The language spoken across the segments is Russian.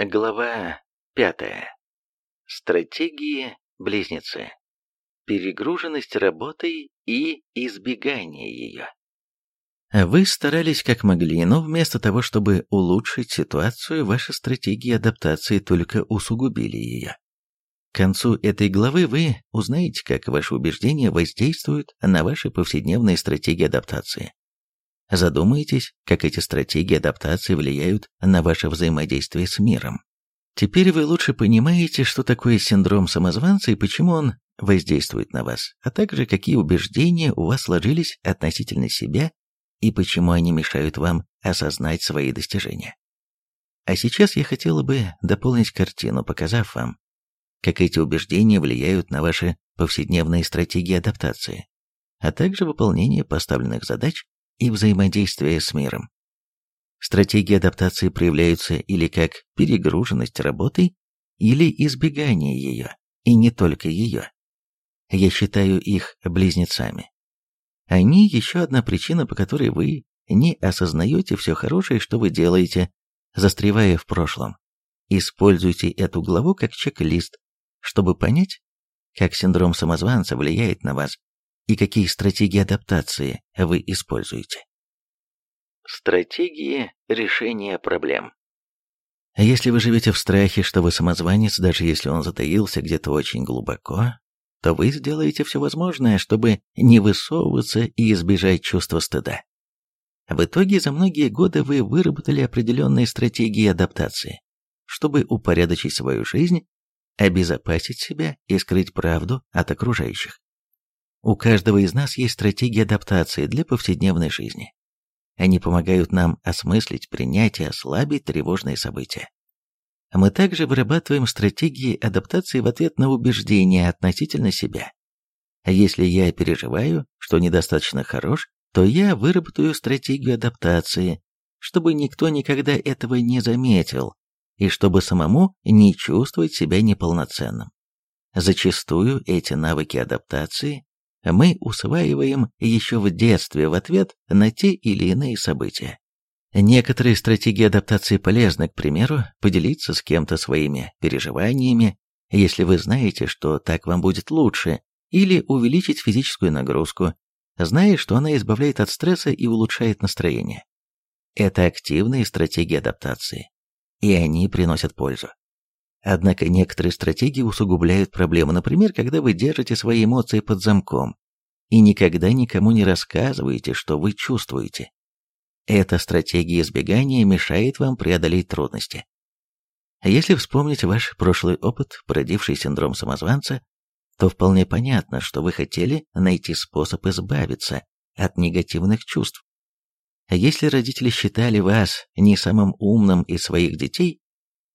Глава пятая. Стратегии близнецы. Перегруженность работой и избегание ее. Вы старались как могли, но вместо того, чтобы улучшить ситуацию, ваши стратегии адаптации только усугубили ее. К концу этой главы вы узнаете, как ваши убеждения воздействуют на ваши повседневные стратегии адаптации. Задумайтесь, как эти стратегии адаптации влияют на ваше взаимодействие с миром. Теперь вы лучше понимаете, что такое синдром самозванца и почему он воздействует на вас, а также какие убеждения у вас сложились относительно себя и почему они мешают вам осознать свои достижения. А сейчас я хотела бы дополнить картину, показав вам, как эти убеждения влияют на ваши повседневные стратегии адаптации, а также выполнение поставленных задач и взаимодействие с миром. Стратегии адаптации проявляются или как перегруженность работой, или избегание ее, и не только ее. Я считаю их близнецами. Они еще одна причина, по которой вы не осознаете все хорошее, что вы делаете, застревая в прошлом. Используйте эту главу как чек-лист, чтобы понять, как синдром самозванца влияет на вас и какие стратегии адаптации вы используете. Стратегии решения проблем. Если вы живете в страхе, что вы самозванец, даже если он затаился где-то очень глубоко, то вы сделаете все возможное, чтобы не высовываться и избежать чувства стыда. В итоге за многие годы вы выработали определенные стратегии адаптации, чтобы упорядочить свою жизнь, обезопасить себя и скрыть правду от окружающих. У каждого из нас есть стратегии адаптации для повседневной жизни. Они помогают нам осмыслить, принять и ослабить тревожные события. Мы также вырабатываем стратегии адаптации в ответ на убеждения относительно себя. Если я переживаю, что недостаточно хорош, то я выработаю стратегию адаптации, чтобы никто никогда этого не заметил, и чтобы самому не чувствовать себя неполноценным. Зачастую эти навыки адаптации мы усваиваем еще в детстве в ответ на те или иные события. Некоторые стратегии адаптации полезны, к примеру, поделиться с кем-то своими переживаниями, если вы знаете, что так вам будет лучше, или увеличить физическую нагрузку, зная, что она избавляет от стресса и улучшает настроение. Это активные стратегии адаптации, и они приносят пользу. Однако некоторые стратегии усугубляют проблему, например, когда вы держите свои эмоции под замком и никогда никому не рассказываете, что вы чувствуете. Эта стратегия избегания мешает вам преодолеть трудности. Если вспомнить ваш прошлый опыт, породивший синдром самозванца, то вполне понятно, что вы хотели найти способ избавиться от негативных чувств. Если родители считали вас не самым умным из своих детей,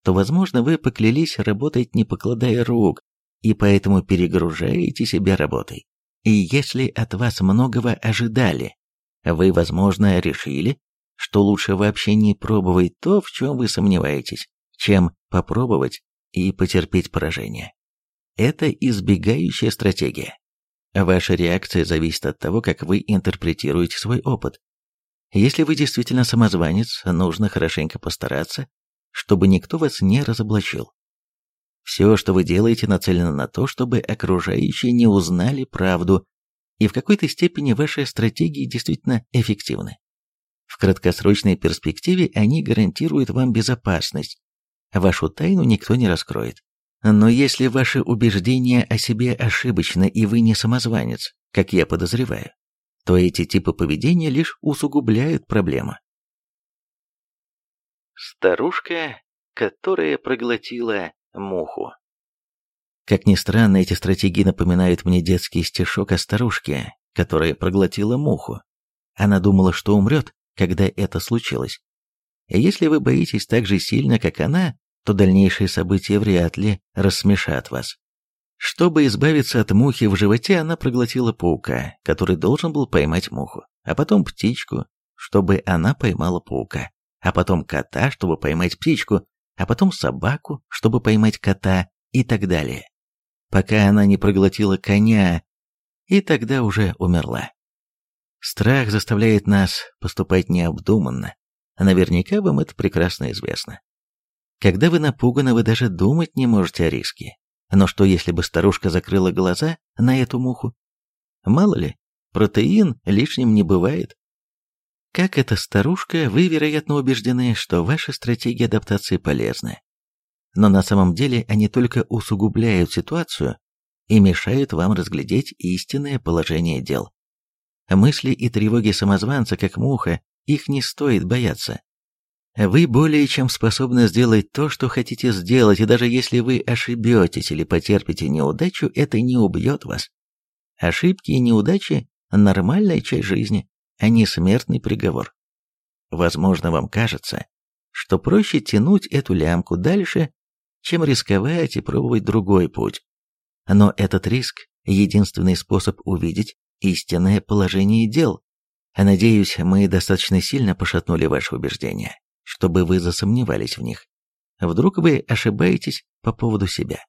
то, возможно, вы поклялись работать не покладая рук, и поэтому перегружаете себя работой. И если от вас многого ожидали, вы, возможно, решили, что лучше вообще не пробовать то, в чем вы сомневаетесь, чем попробовать и потерпеть поражение. Это избегающая стратегия. Ваша реакция зависит от того, как вы интерпретируете свой опыт. Если вы действительно самозванец, нужно хорошенько постараться, чтобы никто вас не разоблачил. Все, что вы делаете, нацелено на то, чтобы окружающие не узнали правду, и в какой-то степени ваши стратегии действительно эффективны. В краткосрочной перспективе они гарантируют вам безопасность, вашу тайну никто не раскроет. Но если ваши убеждения о себе ошибочны и вы не самозванец, как я подозреваю, то эти типы поведения лишь усугубляют проблему. Старушка, которая проглотила муху. Как ни странно, эти стратегии напоминают мне детский стишок о старушке, которая проглотила муху. Она думала, что умрет, когда это случилось. Если вы боитесь так же сильно, как она, то дальнейшие события вряд ли рассмешат вас. Чтобы избавиться от мухи в животе, она проглотила паука, который должен был поймать муху, а потом птичку, чтобы она поймала паука, а потом кота, чтобы поймать птичку, а потом собаку, чтобы поймать кота и так далее. Пока она не проглотила коня, и тогда уже умерла. Страх заставляет нас поступать необдуманно. Наверняка вам это прекрасно известно. Когда вы напуганы, вы даже думать не можете о риске. Но что, если бы старушка закрыла глаза на эту муху? Мало ли, протеин лишним не бывает. Как эта старушка, вы, вероятно, убеждены, что ваши стратегии адаптации полезны. Но на самом деле они только усугубляют ситуацию и мешают вам разглядеть истинное положение дел. Мысли и тревоги самозванца, как муха, их не стоит бояться. Вы более чем способны сделать то, что хотите сделать, и даже если вы ошибетесь или потерпите неудачу, это не убьет вас. Ошибки и неудачи – нормальная часть жизни, а не смертный приговор. Возможно, вам кажется, что проще тянуть эту лямку дальше, чем рисковать и пробовать другой путь. Но этот риск – единственный способ увидеть истинное положение дел. Надеюсь, мы достаточно сильно пошатнули ваши убеждения, чтобы вы засомневались в них. Вдруг вы ошибаетесь по поводу себя.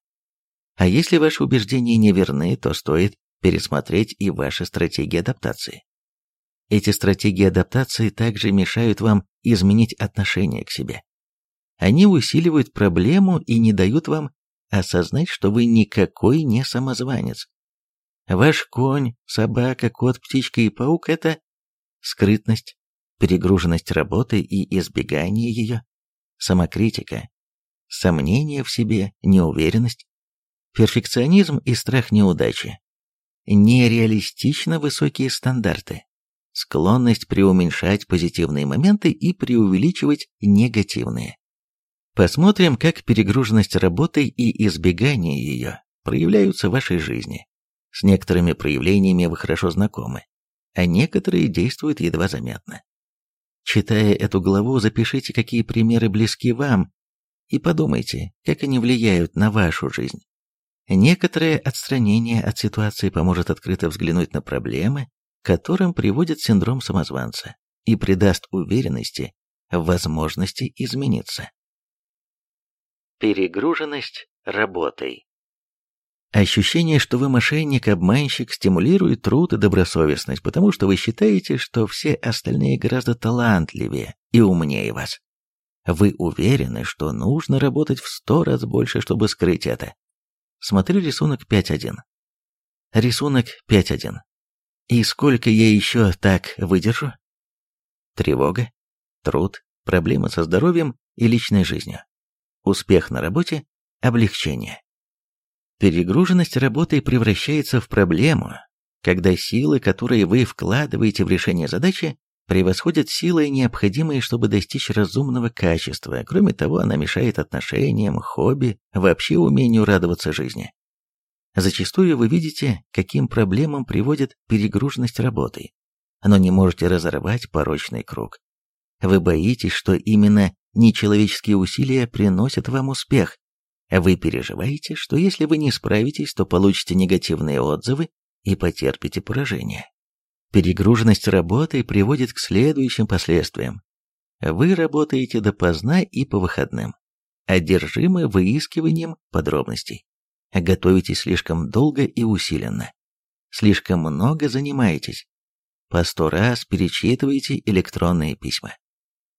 А если ваши убеждения не верны, то стоит пересмотреть и ваши стратегии адаптации. Эти стратегии адаптации также мешают вам изменить отношение к себе. Они усиливают проблему и не дают вам осознать, что вы никакой не самозванец. Ваш конь, собака, кот, птичка и паук – это скрытность, перегруженность работы и избегание ее, самокритика, сомнение в себе, неуверенность, перфекционизм и страх неудачи, нереалистично высокие стандарты, склонность преуменьшать позитивные моменты и преувеличивать негативные. Посмотрим, как перегруженность работой и избегание ее проявляются в вашей жизни. С некоторыми проявлениями вы хорошо знакомы, а некоторые действуют едва заметно. Читая эту главу, запишите, какие примеры близки вам, и подумайте, как они влияют на вашу жизнь. Некоторое отстранение от ситуации поможет открыто взглянуть на проблемы, которым приводит синдром самозванца, и придаст уверенности в возможности измениться. Перегруженность работой. Ощущение, что вы мошенник-обманщик, стимулирует труд и добросовестность, потому что вы считаете, что все остальные гораздо талантливее и умнее вас. Вы уверены, что нужно работать в сто раз больше, чтобы скрыть это. Смотри рисунок 5.1. Рисунок 5.1. И сколько я еще так выдержу? Тревога, труд, проблемы со здоровьем и личной жизнью. Успех на работе, облегчение. Перегруженность работой превращается в проблему, когда силы, которые вы вкладываете в решение задачи, превосходят силы, необходимые, чтобы достичь разумного качества. Кроме того, она мешает отношениям, хобби, вообще умению радоваться жизни. Зачастую вы видите, каким проблемам приводит перегруженность работой, но не можете разорвать порочный круг. Вы боитесь, что именно нечеловеческие усилия приносят вам успех, вы переживаете, что если вы не справитесь, то получите негативные отзывы и потерпите поражение. Перегруженность работы приводит к следующим последствиям. Вы работаете допоздна и по выходным, одержимы выискиванием подробностей. Готовитесь слишком долго и усиленно. Слишком много занимаетесь. По сто раз перечитываете электронные письма.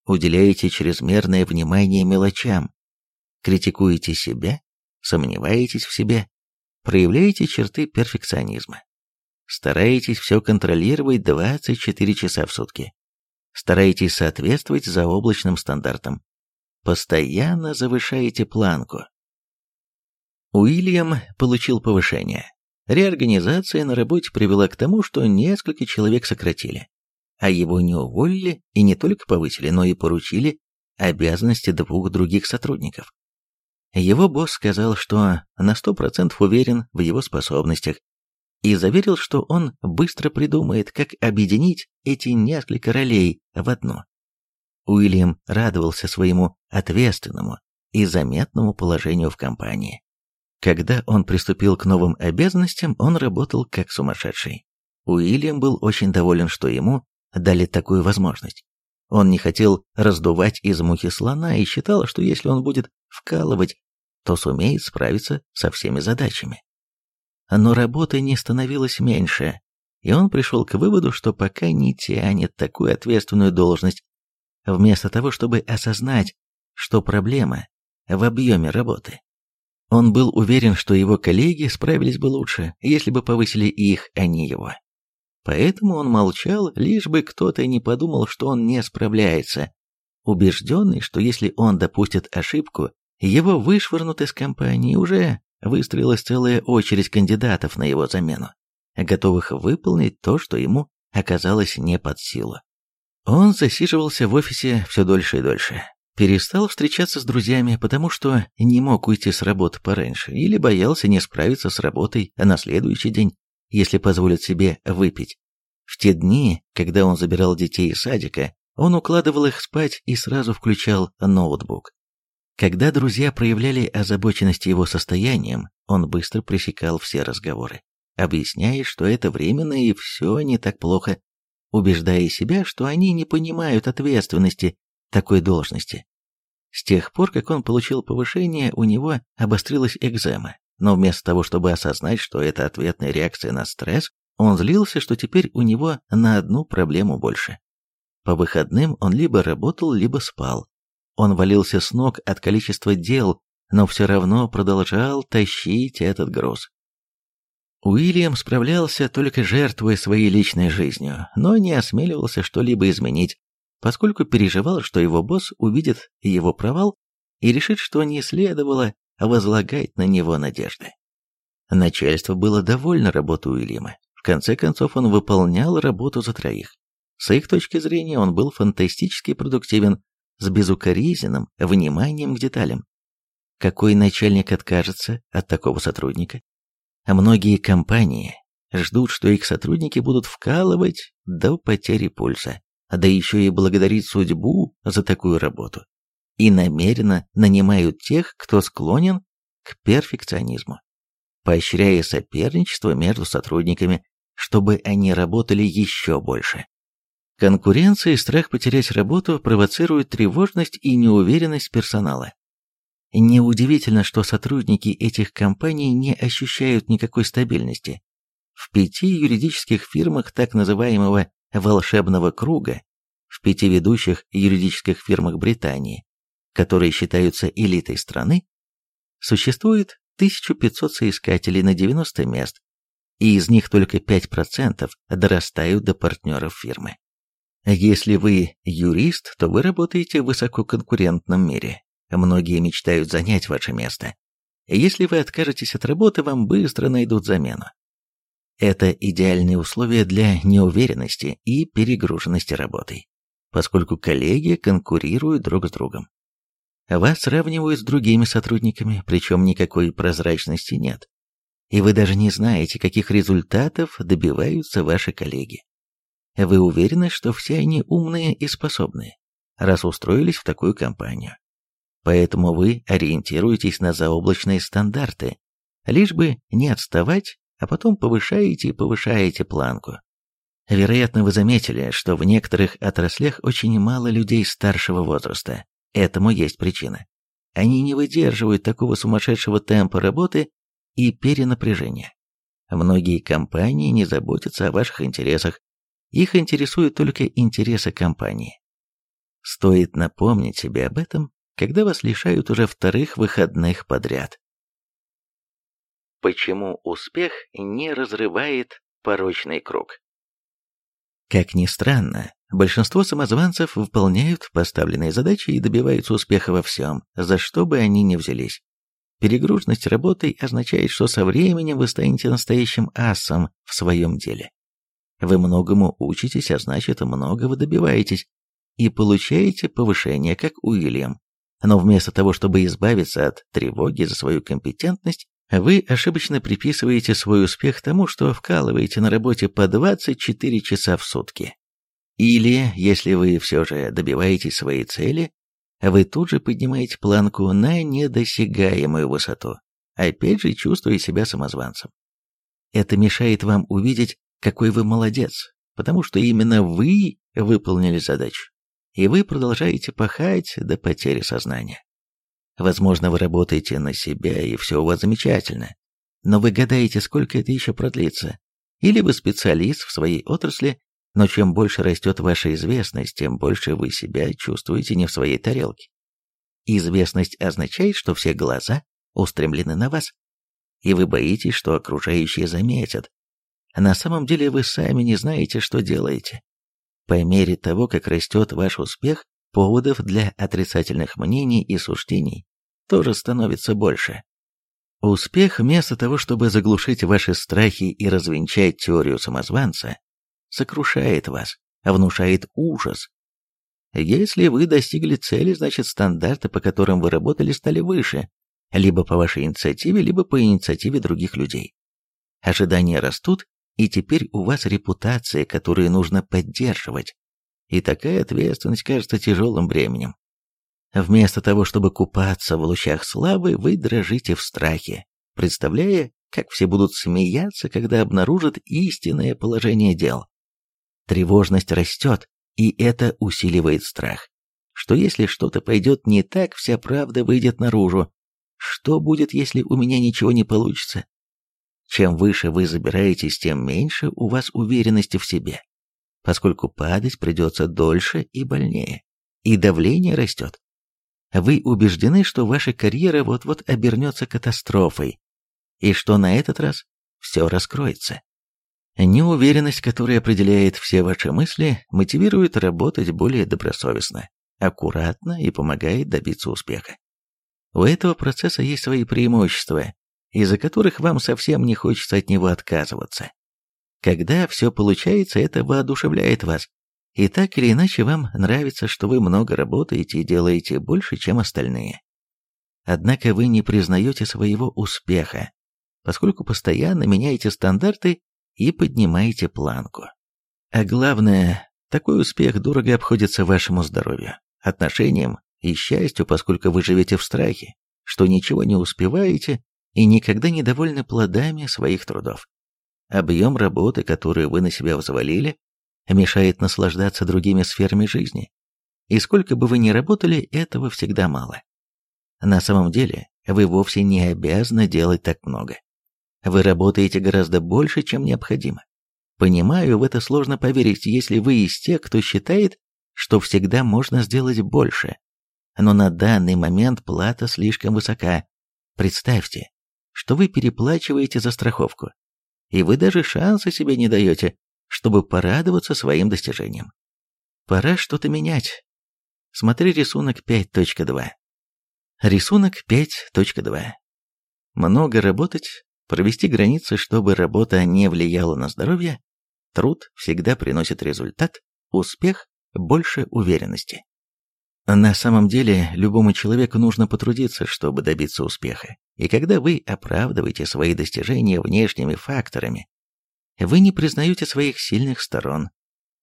Уделяете чрезмерное внимание мелочам, критикуете себя, сомневаетесь в себе, проявляете черты перфекционизма. Стараетесь все контролировать 24 часа в сутки. Стараетесь соответствовать заоблачным стандартам. Постоянно завышаете планку. Уильям получил повышение. Реорганизация на работе привела к тому, что несколько человек сократили, а его не уволили и не только повысили, но и поручили обязанности двух других сотрудников. Его босс сказал, что на сто процентов уверен в его способностях и заверил, что он быстро придумает, как объединить эти несколько ролей в одну. Уильям радовался своему ответственному и заметному положению в компании. Когда он приступил к новым обязанностям, он работал как сумасшедший. Уильям был очень доволен, что ему дали такую возможность. Он не хотел раздувать из мухи слона и считал, что если он будет вкалывать то сумеет справиться со всеми задачами. Но работы не становилось меньше, и он пришел к выводу, что пока не тянет такую ответственную должность, вместо того, чтобы осознать, что проблема в объеме работы. Он был уверен, что его коллеги справились бы лучше, если бы повысили их, а не его. Поэтому он молчал, лишь бы кто-то не подумал, что он не справляется, убежденный, что если он допустит ошибку, его вышвырнут из компании, уже выстроилась целая очередь кандидатов на его замену, готовых выполнить то, что ему оказалось не под силу. Он засиживался в офисе все дольше и дольше. Перестал встречаться с друзьями, потому что не мог уйти с работы пораньше или боялся не справиться с работой на следующий день, если позволит себе выпить. В те дни, когда он забирал детей из садика, он укладывал их спать и сразу включал ноутбук. Когда друзья проявляли озабоченность его состоянием, он быстро пресекал все разговоры, объясняя, что это временно и все не так плохо, убеждая себя, что они не понимают ответственности такой должности. С тех пор, как он получил повышение, у него обострилась экзема, но вместо того, чтобы осознать, что это ответная реакция на стресс, он злился, что теперь у него на одну проблему больше. По выходным он либо работал, либо спал. Он валился с ног от количества дел, но все равно продолжал тащить этот груз. Уильям справлялся только жертвуя своей личной жизнью, но не осмеливался что-либо изменить, поскольку переживал, что его босс увидит его провал и решит, что не следовало возлагать на него надежды. Начальство было довольно работой Уильяма. В конце концов, он выполнял работу за троих. С их точки зрения он был фантастически продуктивен, с безукоризненным вниманием к деталям. Какой начальник откажется от такого сотрудника? А многие компании ждут, что их сотрудники будут вкалывать до потери пульса, да еще и благодарить судьбу за такую работу. И намеренно нанимают тех, кто склонен к перфекционизму, поощряя соперничество между сотрудниками, чтобы они работали еще больше. Конкуренция и страх потерять работу провоцируют тревожность и неуверенность персонала. Неудивительно, что сотрудники этих компаний не ощущают никакой стабильности. В пяти юридических фирмах так называемого «волшебного круга», в пяти ведущих юридических фирмах Британии, которые считаются элитой страны, существует 1500 соискателей на 90 мест, и из них только 5% дорастают до партнеров фирмы. Если вы юрист, то вы работаете в высококонкурентном мире. Многие мечтают занять ваше место. Если вы откажетесь от работы, вам быстро найдут замену. Это идеальные условия для неуверенности и перегруженности работой, поскольку коллеги конкурируют друг с другом. Вас сравнивают с другими сотрудниками, причем никакой прозрачности нет. И вы даже не знаете, каких результатов добиваются ваши коллеги. Вы уверены, что все они умные и способные, раз устроились в такую компанию. Поэтому вы ориентируетесь на заоблачные стандарты, лишь бы не отставать, а потом повышаете и повышаете планку. Вероятно, вы заметили, что в некоторых отраслях очень мало людей старшего возраста. Этому есть причина. Они не выдерживают такого сумасшедшего темпа работы и перенапряжения. Многие компании не заботятся о ваших интересах, их интересуют только интересы компании. Стоит напомнить себе об этом, когда вас лишают уже вторых выходных подряд. Почему успех не разрывает порочный круг? Как ни странно, большинство самозванцев выполняют поставленные задачи и добиваются успеха во всем, за что бы они ни взялись. Перегруженность работой означает, что со временем вы станете настоящим асом в своем деле. Вы многому учитесь, а значит, многого добиваетесь и получаете повышение, как Уильям. Но вместо того, чтобы избавиться от тревоги за свою компетентность, вы ошибочно приписываете свой успех тому, что вкалываете на работе по 24 часа в сутки. Или, если вы все же добиваетесь своей цели, вы тут же поднимаете планку на недосягаемую высоту, опять же чувствуя себя самозванцем. Это мешает вам увидеть какой вы молодец, потому что именно вы выполнили задачу, и вы продолжаете пахать до потери сознания. Возможно, вы работаете на себя, и все у вас замечательно, но вы гадаете, сколько это еще продлится. Или вы специалист в своей отрасли, но чем больше растет ваша известность, тем больше вы себя чувствуете не в своей тарелке. Известность означает, что все глаза устремлены на вас, и вы боитесь, что окружающие заметят. На самом деле вы сами не знаете, что делаете. По мере того, как растет ваш успех, поводов для отрицательных мнений и суждений тоже становится больше. Успех, вместо того, чтобы заглушить ваши страхи и развенчать теорию самозванца, сокрушает вас, внушает ужас. Если вы достигли цели, значит стандарты, по которым вы работали, стали выше, либо по вашей инициативе, либо по инициативе других людей. Ожидания растут, и теперь у вас репутация, которую нужно поддерживать. И такая ответственность кажется тяжелым бременем. Вместо того, чтобы купаться в лучах славы, вы дрожите в страхе, представляя, как все будут смеяться, когда обнаружат истинное положение дел. Тревожность растет, и это усиливает страх. Что если что-то пойдет не так, вся правда выйдет наружу. Что будет, если у меня ничего не получится? Чем выше вы забираетесь, тем меньше у вас уверенности в себе, поскольку падать придется дольше и больнее, и давление растет. Вы убеждены, что ваша карьера вот-вот обернется катастрофой, и что на этот раз все раскроется. Неуверенность, которая определяет все ваши мысли, мотивирует работать более добросовестно, аккуратно и помогает добиться успеха. У этого процесса есть свои преимущества, из-за которых вам совсем не хочется от него отказываться. Когда все получается, это воодушевляет вас, и так или иначе вам нравится, что вы много работаете и делаете больше, чем остальные. Однако вы не признаете своего успеха, поскольку постоянно меняете стандарты и поднимаете планку. А главное, такой успех дорого обходится вашему здоровью, отношениям и счастью, поскольку вы живете в страхе, что ничего не успеваете и никогда не довольны плодами своих трудов. Объем работы, которую вы на себя взвалили, мешает наслаждаться другими сферами жизни. И сколько бы вы ни работали, этого всегда мало. На самом деле, вы вовсе не обязаны делать так много. Вы работаете гораздо больше, чем необходимо. Понимаю, в это сложно поверить, если вы из тех, кто считает, что всегда можно сделать больше. Но на данный момент плата слишком высока. Представьте, что вы переплачиваете за страховку, и вы даже шанса себе не даете, чтобы порадоваться своим достижениям. Пора что-то менять. Смотри рисунок 5.2. Рисунок 5.2. Много работать, провести границы, чтобы работа не влияла на здоровье, труд всегда приносит результат, успех больше уверенности. На самом деле, любому человеку нужно потрудиться, чтобы добиться успеха. И когда вы оправдываете свои достижения внешними факторами, вы не признаете своих сильных сторон.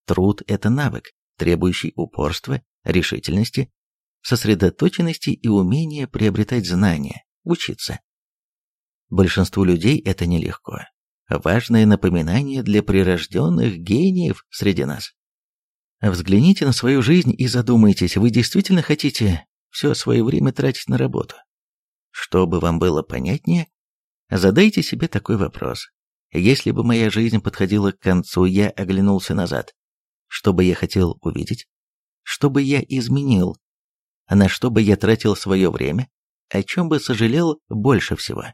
Труд – это навык, требующий упорства, решительности, сосредоточенности и умения приобретать знания, учиться. Большинству людей это нелегко. Важное напоминание для прирожденных гениев среди нас. Взгляните на свою жизнь и задумайтесь, вы действительно хотите все свое время тратить на работу? Чтобы вам было понятнее, задайте себе такой вопрос. Если бы моя жизнь подходила к концу, я оглянулся назад. Что бы я хотел увидеть? Что бы я изменил? На что бы я тратил свое время? О чем бы сожалел больше всего?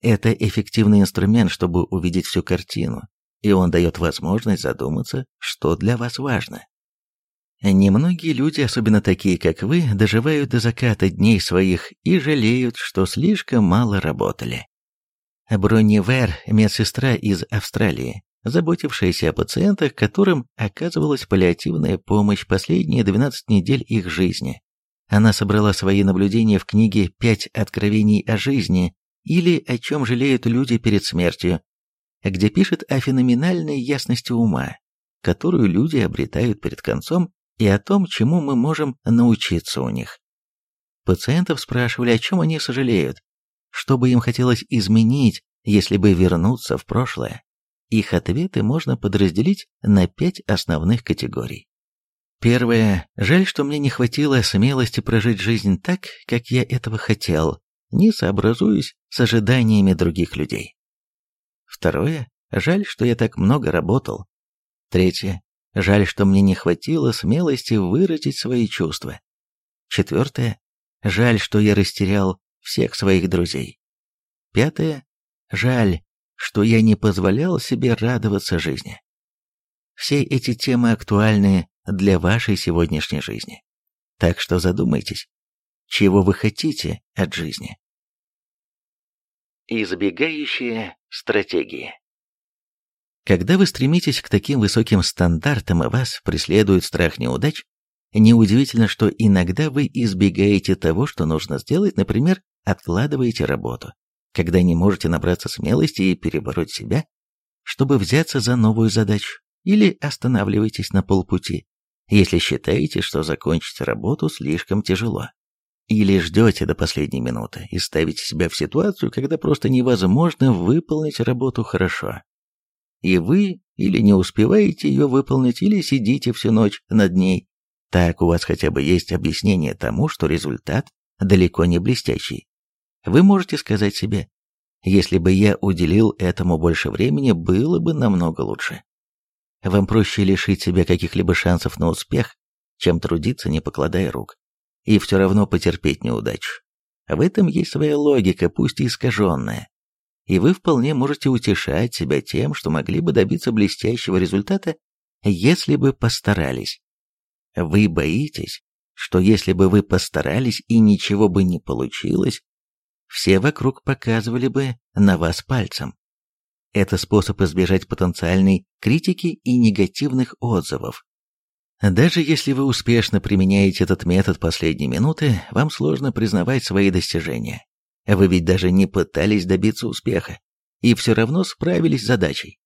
Это эффективный инструмент, чтобы увидеть всю картину, и он дает возможность задуматься, что для вас важно. Немногие люди, особенно такие, как вы, доживают до заката дней своих и жалеют, что слишком мало работали. Бронни Вер, медсестра из Австралии, заботившаяся о пациентах, которым оказывалась паллиативная помощь последние 12 недель их жизни. Она собрала свои наблюдения в книге «Пять откровений о жизни» или «О чем жалеют люди перед смертью», где пишет о феноменальной ясности ума, которую люди обретают перед концом, и о том, чему мы можем научиться у них. Пациентов спрашивали, о чем они сожалеют, что бы им хотелось изменить, если бы вернуться в прошлое. Их ответы можно подразделить на пять основных категорий. Первое. Жаль, что мне не хватило смелости прожить жизнь так, как я этого хотел, не сообразуясь с ожиданиями других людей. Второе. Жаль, что я так много работал. Третье. Жаль, что мне не хватило смелости выразить свои чувства. Четвертое. Жаль, что я растерял всех своих друзей. Пятое. Жаль, что я не позволял себе радоваться жизни. Все эти темы актуальны для вашей сегодняшней жизни. Так что задумайтесь, чего вы хотите от жизни. Избегающие стратегии Когда вы стремитесь к таким высоким стандартам и вас преследует страх неудач, неудивительно, что иногда вы избегаете того, что нужно сделать, например, откладываете работу, когда не можете набраться смелости и перебороть себя, чтобы взяться за новую задачу, или останавливаетесь на полпути, если считаете, что закончить работу слишком тяжело. Или ждете до последней минуты и ставите себя в ситуацию, когда просто невозможно выполнить работу хорошо. И вы или не успеваете ее выполнить, или сидите всю ночь над ней. Так у вас хотя бы есть объяснение тому, что результат далеко не блестящий. Вы можете сказать себе, если бы я уделил этому больше времени, было бы намного лучше. Вам проще лишить себя каких-либо шансов на успех, чем трудиться, не покладая рук и все равно потерпеть неудачу. В этом есть своя логика, пусть и искаженная. И вы вполне можете утешать себя тем, что могли бы добиться блестящего результата, если бы постарались. Вы боитесь, что если бы вы постарались и ничего бы не получилось, все вокруг показывали бы на вас пальцем. Это способ избежать потенциальной критики и негативных отзывов. Даже если вы успешно применяете этот метод последней минуты, вам сложно признавать свои достижения. Вы ведь даже не пытались добиться успеха, и все равно справились с задачей.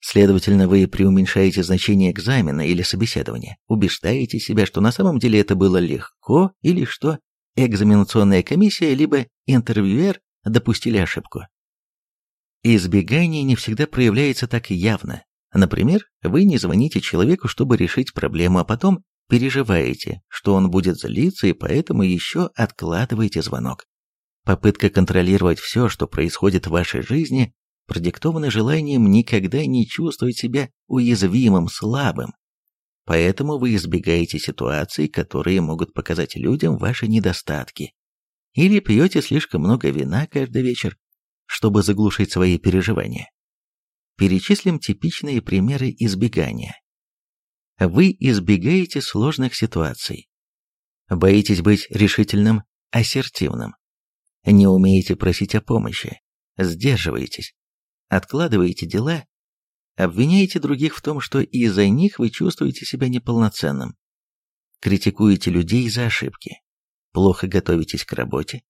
Следовательно, вы преуменьшаете значение экзамена или собеседования, убеждаете себя, что на самом деле это было легко, или что экзаменационная комиссия либо интервьюер допустили ошибку. Избегание не всегда проявляется так явно, Например, вы не звоните человеку, чтобы решить проблему, а потом переживаете, что он будет злиться, и поэтому еще откладываете звонок. Попытка контролировать все, что происходит в вашей жизни, продиктована желанием никогда не чувствовать себя уязвимым, слабым. Поэтому вы избегаете ситуаций, которые могут показать людям ваши недостатки. Или пьете слишком много вина каждый вечер, чтобы заглушить свои переживания. Перечислим типичные примеры избегания. Вы избегаете сложных ситуаций. Боитесь быть решительным, ассертивным. Не умеете просить о помощи. Сдерживаетесь. Откладываете дела. Обвиняете других в том, что из-за них вы чувствуете себя неполноценным. Критикуете людей за ошибки. Плохо готовитесь к работе.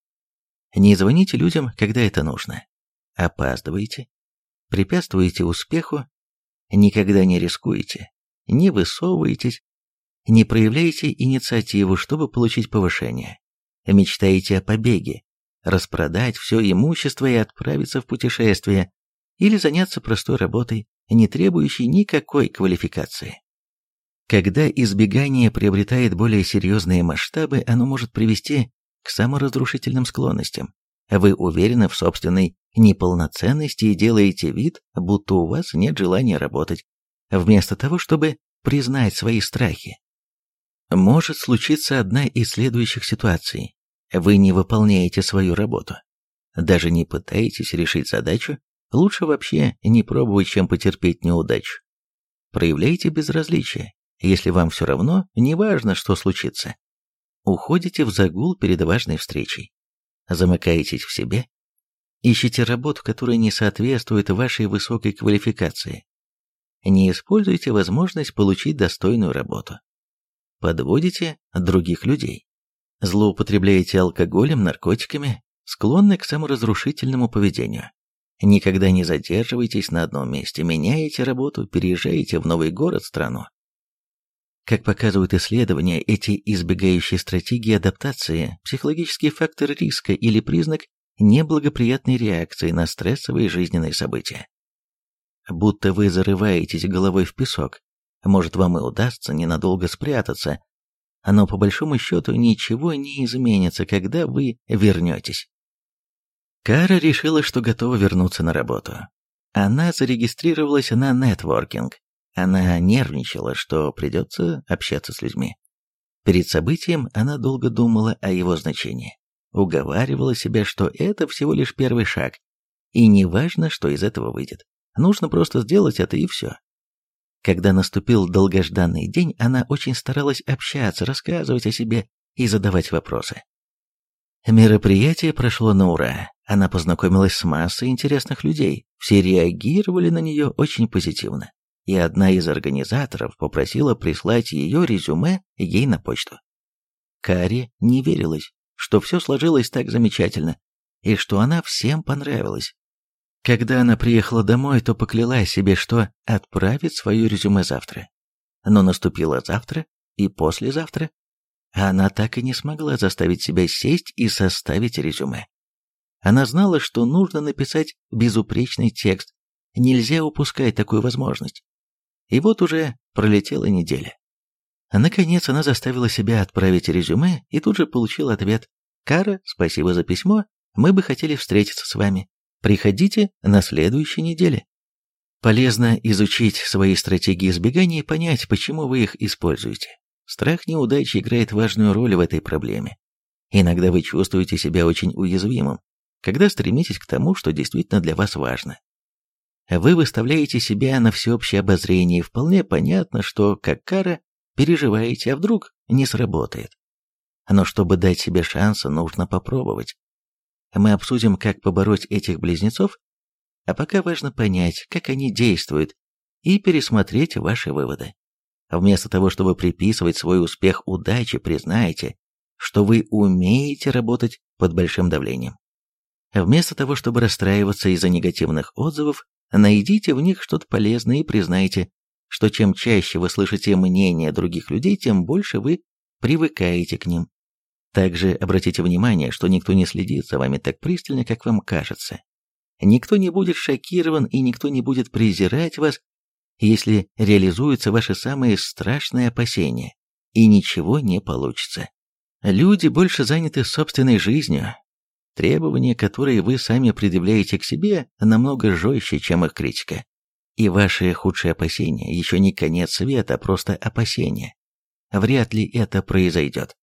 Не звоните людям, когда это нужно. Опаздываете препятствуете успеху, никогда не рискуете, не высовываетесь, не проявляете инициативу, чтобы получить повышение, мечтаете о побеге, распродать все имущество и отправиться в путешествие или заняться простой работой, не требующей никакой квалификации. Когда избегание приобретает более серьезные масштабы, оно может привести к саморазрушительным склонностям. Вы уверены в собственной неполноценности и делаете вид, будто у вас нет желания работать, вместо того, чтобы признать свои страхи. Может случиться одна из следующих ситуаций. Вы не выполняете свою работу. Даже не пытаетесь решить задачу, лучше вообще не пробовать, чем потерпеть неудачу. Проявляйте безразличие, если вам все равно, неважно, что случится. Уходите в загул перед важной встречей. Замыкаетесь в себе Ищите работу, которая не соответствует вашей высокой квалификации. Не используйте возможность получить достойную работу. Подводите других людей. Злоупотребляете алкоголем, наркотиками, склонны к саморазрушительному поведению. Никогда не задерживайтесь на одном месте, меняете работу, переезжаете в новый город, страну. Как показывают исследования, эти избегающие стратегии адаптации – психологический фактор риска или признак неблагоприятной реакции на стрессовые жизненные события. Будто вы зарываетесь головой в песок, может вам и удастся ненадолго спрятаться, но по большому счету ничего не изменится, когда вы вернетесь. Кара решила, что готова вернуться на работу. Она зарегистрировалась на нетворкинг. Она нервничала, что придется общаться с людьми. Перед событием она долго думала о его значении, уговаривала себя, что это всего лишь первый шаг, и не важно, что из этого выйдет. Нужно просто сделать это и все. Когда наступил долгожданный день, она очень старалась общаться, рассказывать о себе и задавать вопросы. Мероприятие прошло на ура. Она познакомилась с массой интересных людей. Все реагировали на нее очень позитивно. И одна из организаторов попросила прислать ее резюме ей на почту. Каре не верилось, что все сложилось так замечательно, и что она всем понравилась. Когда она приехала домой, то поклялась себе, что отправит свое резюме завтра. Но наступило завтра и послезавтра, а она так и не смогла заставить себя сесть и составить резюме. Она знала, что нужно написать безупречный текст, нельзя упускать такую возможность. И вот уже пролетела неделя. Наконец она заставила себя отправить резюме и тут же получила ответ. «Кара, спасибо за письмо, мы бы хотели встретиться с вами. Приходите на следующей неделе. Полезно изучить свои стратегии избегания и понять, почему вы их используете. Страх неудачи играет важную роль в этой проблеме. Иногда вы чувствуете себя очень уязвимым, когда стремитесь к тому, что действительно для вас важно. Вы выставляете себя на всеобщее обозрение, и вполне понятно, что, как кара, переживаете, а вдруг не сработает. Но чтобы дать себе шанс, нужно попробовать. Мы обсудим, как побороть этих близнецов, а пока важно понять, как они действуют, и пересмотреть ваши выводы. Вместо того, чтобы приписывать свой успех удаче, признайте, что вы умеете работать под большим давлением. Вместо того, чтобы расстраиваться из-за негативных отзывов, найдите в них что-то полезное и признайте, что чем чаще вы слышите мнение других людей, тем больше вы привыкаете к ним. Также обратите внимание, что никто не следит за вами так пристально, как вам кажется. Никто не будет шокирован и никто не будет презирать вас, если реализуются ваши самые страшные опасения, и ничего не получится. Люди больше заняты собственной жизнью. Требования, которые вы сами предъявляете к себе, намного жестче, чем их критика. И ваши худшие опасения еще не конец света, а просто опасения. Вряд ли это произойдет.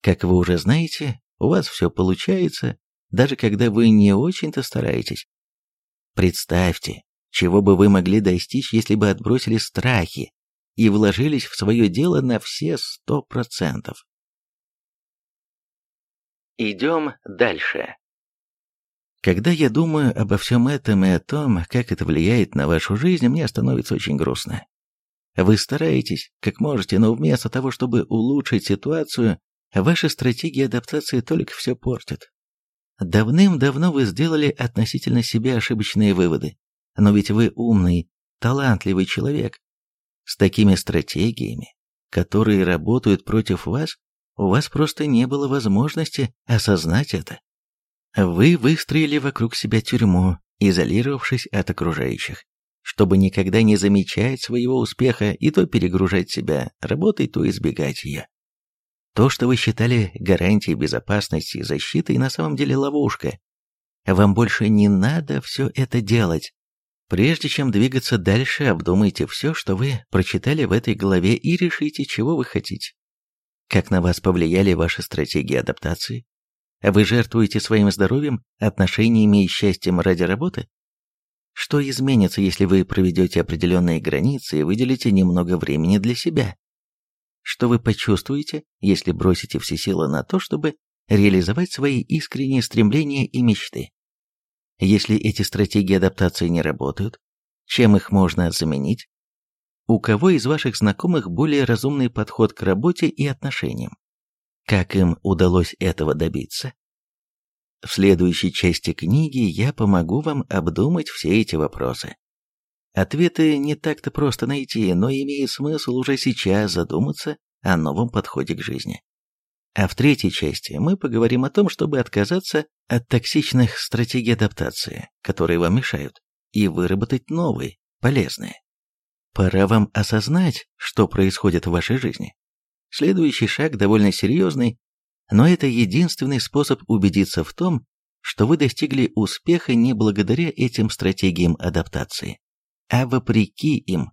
Как вы уже знаете, у вас все получается, даже когда вы не очень-то стараетесь. Представьте, чего бы вы могли достичь, если бы отбросили страхи и вложились в свое дело на все сто процентов. Идем дальше. Когда я думаю обо всем этом и о том, как это влияет на вашу жизнь, мне становится очень грустно. Вы стараетесь, как можете, но вместо того, чтобы улучшить ситуацию, Ваши стратегии адаптации только все портят. Давным-давно вы сделали относительно себя ошибочные выводы, но ведь вы умный, талантливый человек. С такими стратегиями, которые работают против вас, у вас просто не было возможности осознать это. Вы выстроили вокруг себя тюрьму, изолировавшись от окружающих, чтобы никогда не замечать своего успеха и то перегружать себя работой, то избегать ее. То, что вы считали гарантией безопасности и защиты, на самом деле ловушка. Вам больше не надо все это делать. Прежде чем двигаться дальше, обдумайте все, что вы прочитали в этой главе и решите, чего вы хотите. Как на вас повлияли ваши стратегии адаптации? Вы жертвуете своим здоровьем, отношениями и счастьем ради работы? Что изменится, если вы проведете определенные границы и выделите немного времени для себя? Что вы почувствуете, если бросите все силы на то, чтобы реализовать свои искренние стремления и мечты. Если эти стратегии адаптации не работают, чем их можно заменить? У кого из ваших знакомых более разумный подход к работе и отношениям? Как им удалось этого добиться? В следующей части книги я помогу вам обдумать все эти вопросы. Ответы не так-то просто найти, но имеет смысл уже сейчас задуматься о новом подходе к жизни. А в третьей части мы поговорим о том, чтобы отказаться от токсичных стратегий адаптации, которые вам мешают, и выработать новые, полезные. Пора вам осознать, что происходит в вашей жизни. Следующий шаг довольно серьезный, но это единственный способ убедиться в том, что вы достигли успеха не благодаря этим стратегиям адаптации, а вопреки им.